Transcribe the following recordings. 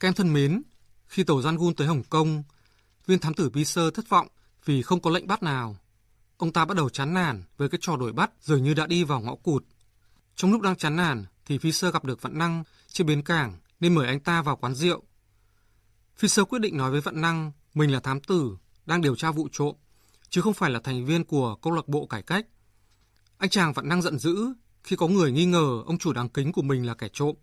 Các em thân mến, khi tàu Rangoon tới Hồng Kông, viên thám tử Peter thất vọng vì không có lệnh bắt nào. Ông ta bắt đầu chán nản với cái trò đổi bắt dường như đã đi vào ngõ cụt. Trong lúc đang chán nản thì Fisher gặp được Vận Năng trên bến cảng nên mời anh ta vào quán rượu. Fisher quyết định nói với Vận Năng mình là thám tử đang điều tra vụ trộm chứ không phải là thành viên của câu lạc bộ cải cách. Anh chàng Vận Năng giận dữ khi có người nghi ngờ ông chủ đáng kính của mình là kẻ trộm.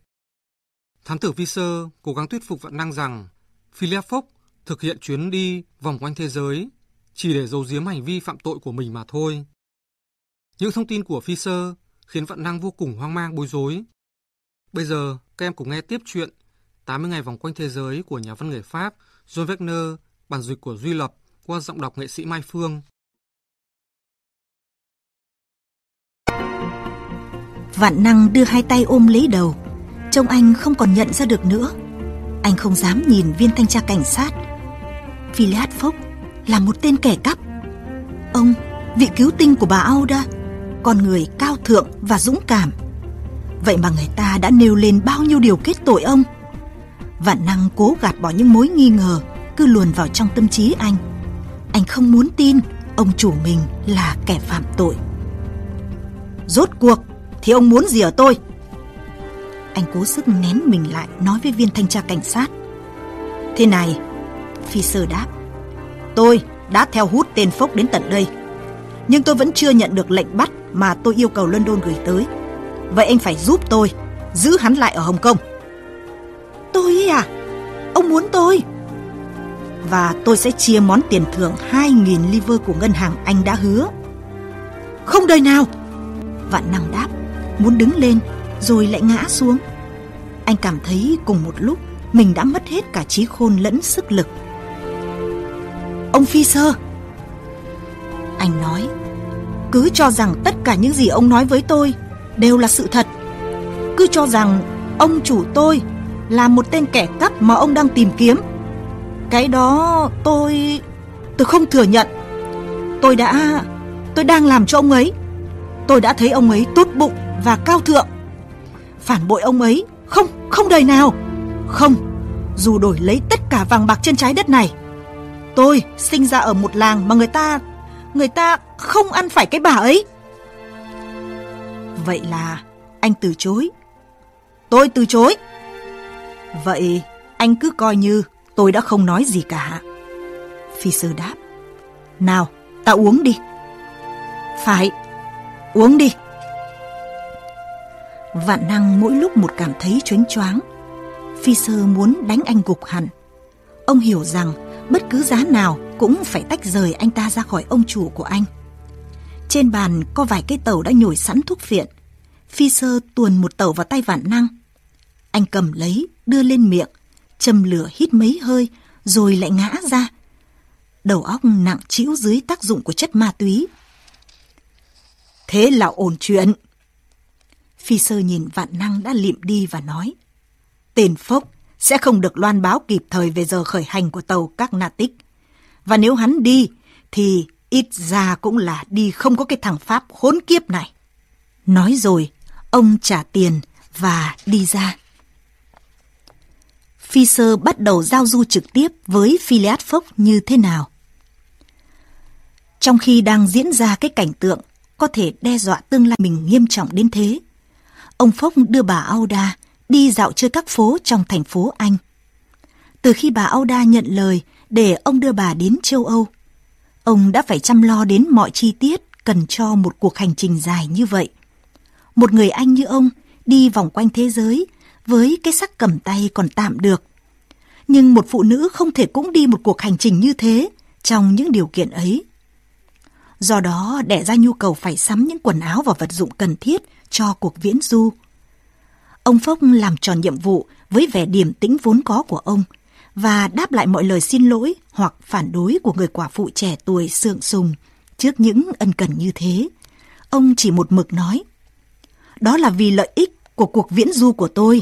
Thám tử Visser cố gắng thuyết phục Vạn Năng rằng Philip Fox thực hiện chuyến đi vòng quanh thế giới chỉ để giấu giếm hành vi phạm tội của mình mà thôi. Những thông tin của Fisher khiến Vạn Năng vô cùng hoang mang bối rối. Bây giờ, các em cùng nghe tiếp chuyện 80 ngày vòng quanh thế giới của nhà văn người Pháp John Wagner, bản dịch của Duy Lập qua giọng đọc nghệ sĩ Mai Phương. Vạn năng đưa hai tay ôm lấy đầu, trông anh không còn nhận ra được nữa. Anh không dám nhìn viên thanh tra cảnh sát. Philiad phúc là một tên kẻ cắp. Ông, vị cứu tinh của bà Auda, con người cao thượng và dũng cảm. Vậy mà người ta đã nêu lên bao nhiêu điều kết tội ông. Vạn năng cố gạt bỏ những mối nghi ngờ cứ luồn vào trong tâm trí anh. Anh không muốn tin ông chủ mình là kẻ phạm tội. Rốt cuộc thì ông muốn gì ở tôi? Anh cố sức nén mình lại nói với viên thanh tra cảnh sát. Thế này, phi sơ đáp. Tôi đã theo hút tên Phốc đến tận đây. Nhưng tôi vẫn chưa nhận được lệnh bắt mà tôi yêu cầu London gửi tới. Vậy anh phải giúp tôi giữ hắn lại ở Hồng Kông. Tôi ấy à? Ông muốn tôi? Và tôi sẽ chia món tiền thưởng 2.000 liver của ngân hàng anh đã hứa. Không đời nào! Vạn năng đáp, muốn đứng lên rồi lại ngã xuống. Anh cảm thấy cùng một lúc mình đã mất hết cả trí khôn lẫn sức lực. Ông Phi Sơ! Anh nói, cứ cho rằng tất cả những gì ông nói với tôi đều là sự thật. Cứ cho rằng ông chủ tôi là một tên kẻ cắp mà ông đang tìm kiếm. Cái đó tôi... tôi không thừa nhận. Tôi đã... tôi đang làm cho ông ấy. Tôi đã thấy ông ấy tốt bụng và cao thượng. Phản bội ông ấy không, không đời nào. Không, dù đổi lấy tất cả vàng bạc trên trái đất này. Tôi sinh ra ở một làng mà người ta, người ta không ăn phải cái bà ấy. Vậy là anh từ chối. Tôi từ chối. Vậy anh cứ coi như tôi đã không nói gì cả. Phi sư đáp. Nào, ta uống đi. Phải, uống đi. Vạn năng mỗi lúc một cảm thấy choáng choáng. Phi sơ muốn đánh anh gục hẳn. Ông hiểu rằng bất cứ giá nào cũng phải tách rời anh ta ra khỏi ông chủ của anh. Trên bàn có vài cái tàu đã nhồi sẵn thuốc phiện. Phi sơ tuồn một tàu vào tay vạn năng. Anh cầm lấy, đưa lên miệng, châm lửa hít mấy hơi, rồi lại ngã ra. Đầu óc nặng trĩu dưới tác dụng của chất ma túy. Thế là ổn chuyện. Phi sơ nhìn vạn năng đã liệm đi và nói. Tên Phốc sẽ không được loan báo kịp thời về giờ khởi hành của tàu các Natic. Và nếu hắn đi, thì ít ra cũng là đi không có cái thằng Pháp khốn kiếp này. Nói rồi, ông trả tiền và đi ra. Phi sơ bắt đầu giao du trực tiếp với Phileas Phốc như thế nào. Trong khi đang diễn ra cái cảnh tượng có thể đe dọa tương lai mình nghiêm trọng đến thế, ông phúc đưa bà Auda đi dạo chơi các phố trong thành phố Anh. Từ khi bà Auda nhận lời để ông đưa bà đến châu Âu, ông đã phải chăm lo đến mọi chi tiết cần cho một cuộc hành trình dài như vậy. Một người Anh như ông đi vòng quanh thế giới với cái sắc cầm tay còn tạm được. Nhưng một phụ nữ không thể cũng đi một cuộc hành trình như thế trong những điều kiện ấy. Do đó đẻ ra nhu cầu phải sắm những quần áo và vật dụng cần thiết cho cuộc viễn du. Ông Phốc làm tròn nhiệm vụ với vẻ điềm tĩnh vốn có của ông và đáp lại mọi lời xin lỗi hoặc phản đối của người quả phụ trẻ tuổi sượng sùng trước những ân cần như thế. Ông chỉ một mực nói, đó là vì lợi ích của cuộc viễn du của tôi.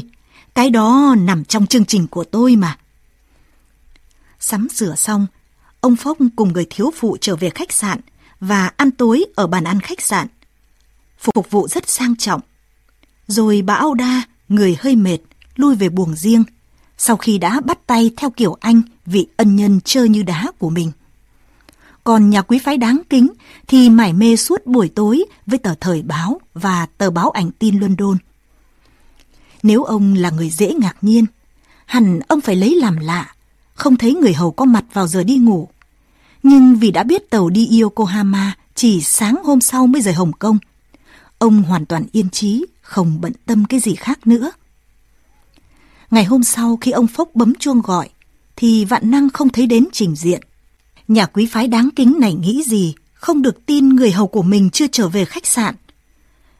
Cái đó nằm trong chương trình của tôi mà. Sắm sửa xong, ông Phốc cùng người thiếu phụ trở về khách sạn và ăn tối ở bàn ăn khách sạn. Phục vụ rất sang trọng. Rồi bà Auda, người hơi mệt, lui về buồng riêng. sau khi đã bắt tay theo kiểu anh vị ân nhân chơi như đá của mình. Còn nhà quý phái đáng kính thì mải mê suốt buổi tối với tờ thời báo và tờ báo ảnh tin London. Nếu ông là người dễ ngạc nhiên, hẳn ông phải lấy làm lạ, không thấy người hầu có mặt vào giờ đi ngủ. Nhưng vì đã biết tàu đi Yokohama chỉ sáng hôm sau mới rời Hồng Kông, ông hoàn toàn yên trí, không bận tâm cái gì khác nữa. Ngày hôm sau khi ông Phốc bấm chuông gọi, thì vạn năng không thấy đến trình diện. Nhà quý phái đáng kính này nghĩ gì, không được tin người hầu của mình chưa trở về khách sạn.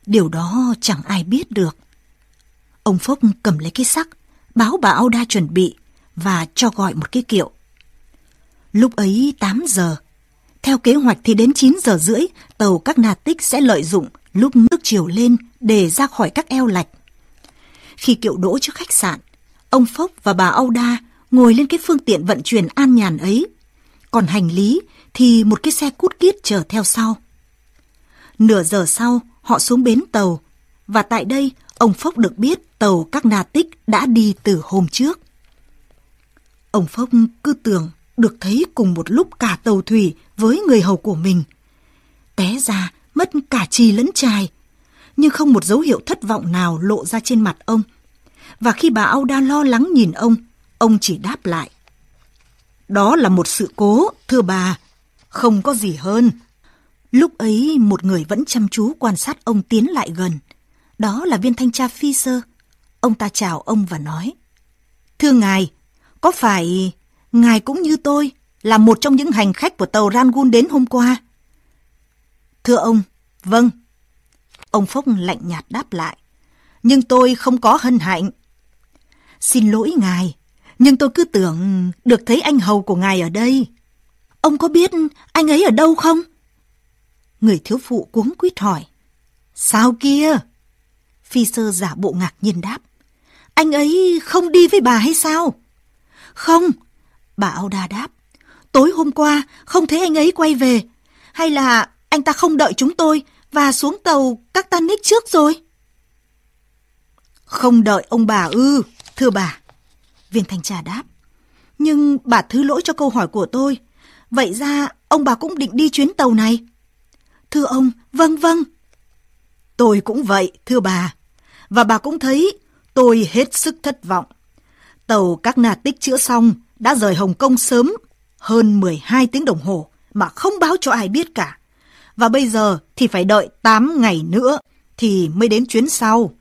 Điều đó chẳng ai biết được. Ông Phốc cầm lấy cái sắc, báo bà Auda chuẩn bị và cho gọi một cái kiệu. Lúc ấy 8 giờ. Theo kế hoạch thì đến 9 giờ rưỡi, tàu các na tích sẽ lợi dụng lúc nước chiều lên để ra khỏi các eo lạch. Khi kiệu đỗ trước khách sạn, ông Phốc và bà Âu đa ngồi lên cái phương tiện vận chuyển an nhàn ấy. Còn hành lý thì một cái xe cút kít chở theo sau. Nửa giờ sau, họ xuống bến tàu và tại đây ông Phốc được biết tàu các na tích đã đi từ hôm trước. Ông Phốc cứ tưởng được thấy cùng một lúc cả tàu thủy với người hầu của mình. Té ra mất cả trì lẫn trài, nhưng không một dấu hiệu thất vọng nào lộ ra trên mặt ông. Và khi bà Âu đa lo lắng nhìn ông, ông chỉ đáp lại. Đó là một sự cố, thưa bà, không có gì hơn. Lúc ấy một người vẫn chăm chú quan sát ông tiến lại gần. Đó là viên thanh tra Fisher. Ông ta chào ông và nói. Thưa ngài, có phải ngài cũng như tôi là một trong những hành khách của tàu Rangun đến hôm qua? Thưa ông, vâng. Ông Phúc lạnh nhạt đáp lại. Nhưng tôi không có hân hạnh. Xin lỗi ngài, nhưng tôi cứ tưởng được thấy anh hầu của ngài ở đây. Ông có biết anh ấy ở đâu không? Người thiếu phụ cuống quýt hỏi. Sao kia? Phi sơ giả bộ ngạc nhiên đáp. Anh ấy không đi với bà hay sao? Không, bà Auda đáp. Tối hôm qua không thấy anh ấy quay về. Hay là anh ta không đợi chúng tôi và xuống tàu các tan nít trước rồi? Không đợi ông bà ư, thưa bà. Viên thanh tra đáp. Nhưng bà thứ lỗi cho câu hỏi của tôi. Vậy ra ông bà cũng định đi chuyến tàu này? Thưa ông, vâng vâng. Tôi cũng vậy, thưa bà. Và bà cũng thấy tôi hết sức thất vọng. Tàu các nà tích chữa xong đã rời Hồng Kông sớm hơn 12 tiếng đồng hồ mà không báo cho ai biết cả. Và bây giờ thì phải đợi 8 ngày nữa thì mới đến chuyến sau.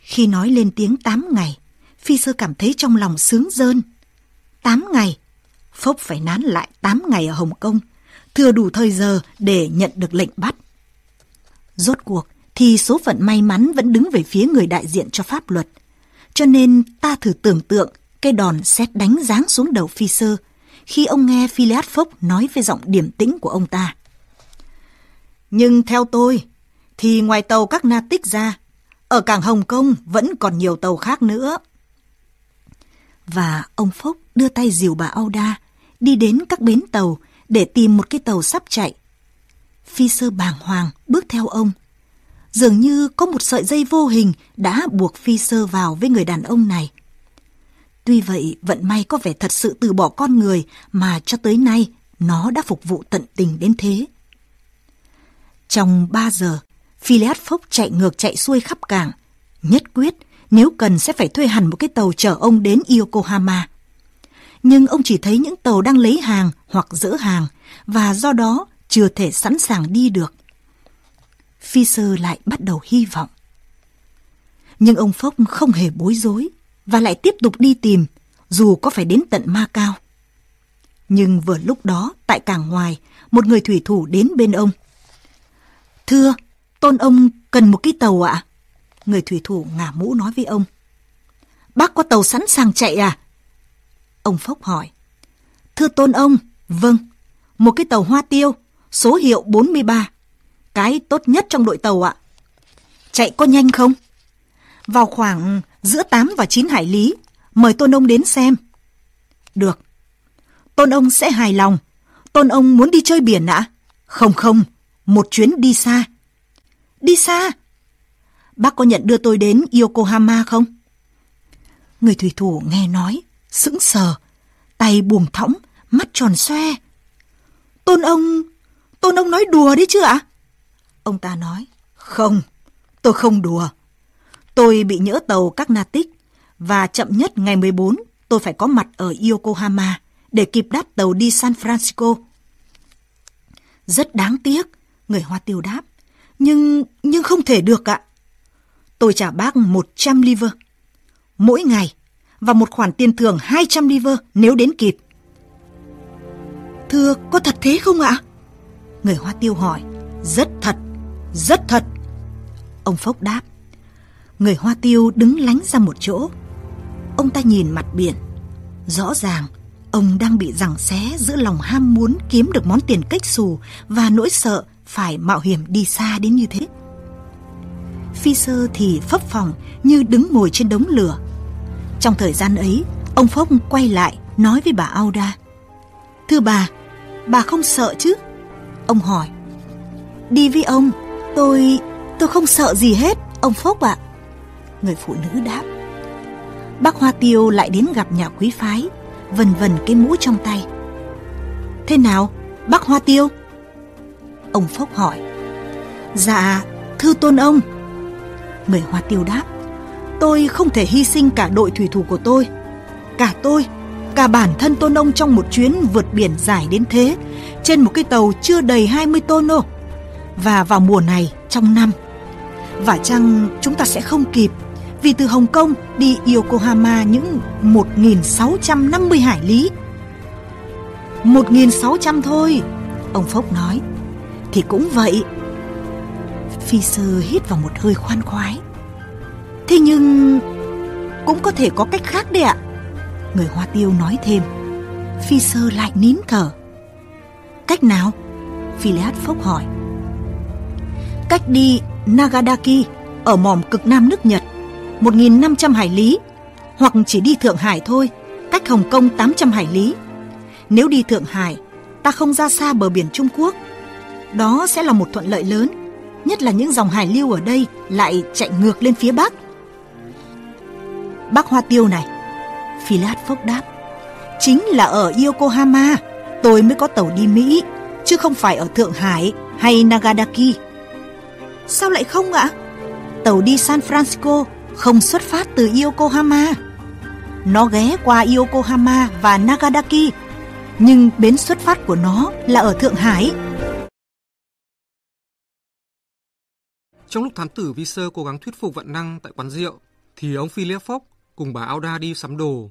Khi nói lên tiếng 8 ngày, Phi Sơ cảm thấy trong lòng sướng rơn. 8 ngày, Phốc phải nán lại 8 ngày ở Hồng Kông, thừa đủ thời giờ để nhận được lệnh bắt. Rốt cuộc thì số phận may mắn vẫn đứng về phía người đại diện cho pháp luật. Cho nên ta thử tưởng tượng cây đòn xét đánh giáng xuống đầu Phi Sơ khi ông nghe Phileas Phốc nói với giọng điềm tĩnh của ông ta. Nhưng theo tôi, thì ngoài tàu các na tích ra, ở cảng Hồng Kông vẫn còn nhiều tàu khác nữa. Và ông Phúc đưa tay dìu bà Auda đi đến các bến tàu để tìm một cái tàu sắp chạy. Phi sơ bàng hoàng bước theo ông. Dường như có một sợi dây vô hình đã buộc Phi sơ vào với người đàn ông này. Tuy vậy, vận may có vẻ thật sự từ bỏ con người mà cho tới nay nó đã phục vụ tận tình đến thế. Trong 3 giờ, Phileas Fogg chạy ngược chạy xuôi khắp cảng. Nhất quyết, nếu cần sẽ phải thuê hẳn một cái tàu chở ông đến Yokohama. Nhưng ông chỉ thấy những tàu đang lấy hàng hoặc dỡ hàng và do đó chưa thể sẵn sàng đi được. Fisher lại bắt đầu hy vọng. Nhưng ông Phốc không hề bối rối và lại tiếp tục đi tìm, dù có phải đến tận Ma Cao. Nhưng vừa lúc đó, tại cảng ngoài, một người thủy thủ đến bên ông. Thưa, tôn ông cần một cái tàu ạ. Người thủy thủ ngả mũ nói với ông. Bác có tàu sẵn sàng chạy à? Ông Phốc hỏi. Thưa tôn ông, vâng, một cái tàu hoa tiêu, số hiệu 43. Cái tốt nhất trong đội tàu ạ. Chạy có nhanh không? Vào khoảng giữa 8 và 9 hải lý, mời tôn ông đến xem. Được. Tôn ông sẽ hài lòng. Tôn ông muốn đi chơi biển ạ? Không không, một chuyến đi xa. Đi xa? Bác có nhận đưa tôi đến Yokohama không? Người thủy thủ nghe nói, sững sờ, tay buông thõng, mắt tròn xoe. Tôn ông, tôn ông nói đùa đấy chứ ạ? Ông ta nói, không, tôi không đùa. Tôi bị nhỡ tàu các Natic và chậm nhất ngày 14 tôi phải có mặt ở Yokohama để kịp đáp tàu đi San Francisco. Rất đáng tiếc, người Hoa Tiêu đáp. Nhưng, nhưng không thể được ạ. Tôi trả bác 100 liver mỗi ngày và một khoản tiền thưởng 200 liver nếu đến kịp. Thưa, có thật thế không ạ? Người Hoa Tiêu hỏi. Rất thật, rất thật. Ông Phốc đáp. Người Hoa Tiêu đứng lánh ra một chỗ. Ông ta nhìn mặt biển. Rõ ràng, ông đang bị giằng xé giữa lòng ham muốn kiếm được món tiền cách xù và nỗi sợ phải mạo hiểm đi xa đến như thế. Phi sơ thì phấp phòng như đứng ngồi trên đống lửa. Trong thời gian ấy, ông Phốc quay lại nói với bà Auda. Thưa bà, bà không sợ chứ? Ông hỏi. Đi với ông, tôi... tôi không sợ gì hết, ông Phốc ạ. Người phụ nữ đáp. Bác Hoa Tiêu lại đến gặp nhà quý phái, vần vần cái mũ trong tay. Thế nào, bác Hoa Tiêu? Ông Phốc hỏi. Dạ, thưa tôn ông. Người Hoa Tiêu đáp. Tôi không thể hy sinh cả đội thủy thủ của tôi. Cả tôi, cả bản thân tôn ông trong một chuyến vượt biển dài đến thế, trên một cái tàu chưa đầy 20 tôn ô Và vào mùa này, trong năm. Và chăng chúng ta sẽ không kịp vì từ Hồng Kông đi Yokohama những 1.650 hải lý. 1.600 thôi, ông Phốc nói. Thì cũng vậy. Phi sơ hít vào một hơi khoan khoái. Thế nhưng cũng có thể có cách khác đấy ạ. Người Hoa Tiêu nói thêm. Phi sơ lại nín thở. Cách nào? Phileas Phốc hỏi. Cách đi Nagadaki ở mỏm cực nam nước Nhật 1.500 hải lý hoặc chỉ đi Thượng Hải thôi, cách Hồng Kông 800 hải lý. Nếu đi Thượng Hải, ta không ra xa bờ biển Trung Quốc. Đó sẽ là một thuận lợi lớn, nhất là những dòng hải lưu ở đây lại chạy ngược lên phía Bắc. Bác Hoa Tiêu này, Philat Phốc đáp, chính là ở Yokohama tôi mới có tàu đi Mỹ, chứ không phải ở Thượng Hải hay Nagadaki. Sao lại không ạ? Tàu đi San Francisco không xuất phát từ Yokohama. Nó ghé qua Yokohama và Nagadaki, nhưng bến xuất phát của nó là ở Thượng Hải. Trong lúc thám tử Visser cố gắng thuyết phục vận năng tại quán rượu, thì ông Philip Fox cùng bà Auda đi sắm đồ.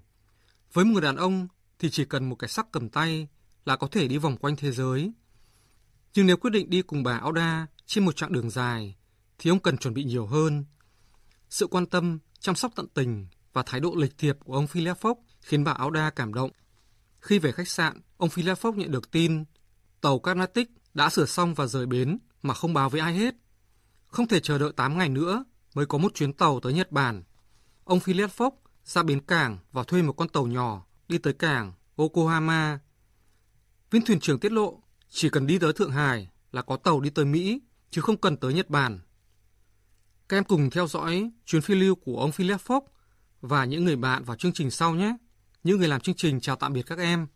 Với một người đàn ông thì chỉ cần một cái sắc cầm tay là có thể đi vòng quanh thế giới. Nhưng nếu quyết định đi cùng bà Auda trên một chặng đường dài, thì ông cần chuẩn bị nhiều hơn. Sự quan tâm, chăm sóc tận tình và thái độ lịch thiệp của ông Philip Fox khiến bà Auda cảm động. Khi về khách sạn, ông Philip Fox nhận được tin tàu Carnatic đã sửa xong và rời bến mà không báo với ai hết. Không thể chờ đợi 8 ngày nữa mới có một chuyến tàu tới Nhật Bản. Ông Philip Fox ra bến cảng và thuê một con tàu nhỏ đi tới cảng Yokohama. Viên thuyền trưởng tiết lộ, chỉ cần đi tới Thượng Hải là có tàu đi tới Mỹ, chứ không cần tới Nhật Bản. Các em cùng theo dõi chuyến phiêu lưu của ông Philip Fox và những người bạn vào chương trình sau nhé. Những người làm chương trình chào tạm biệt các em.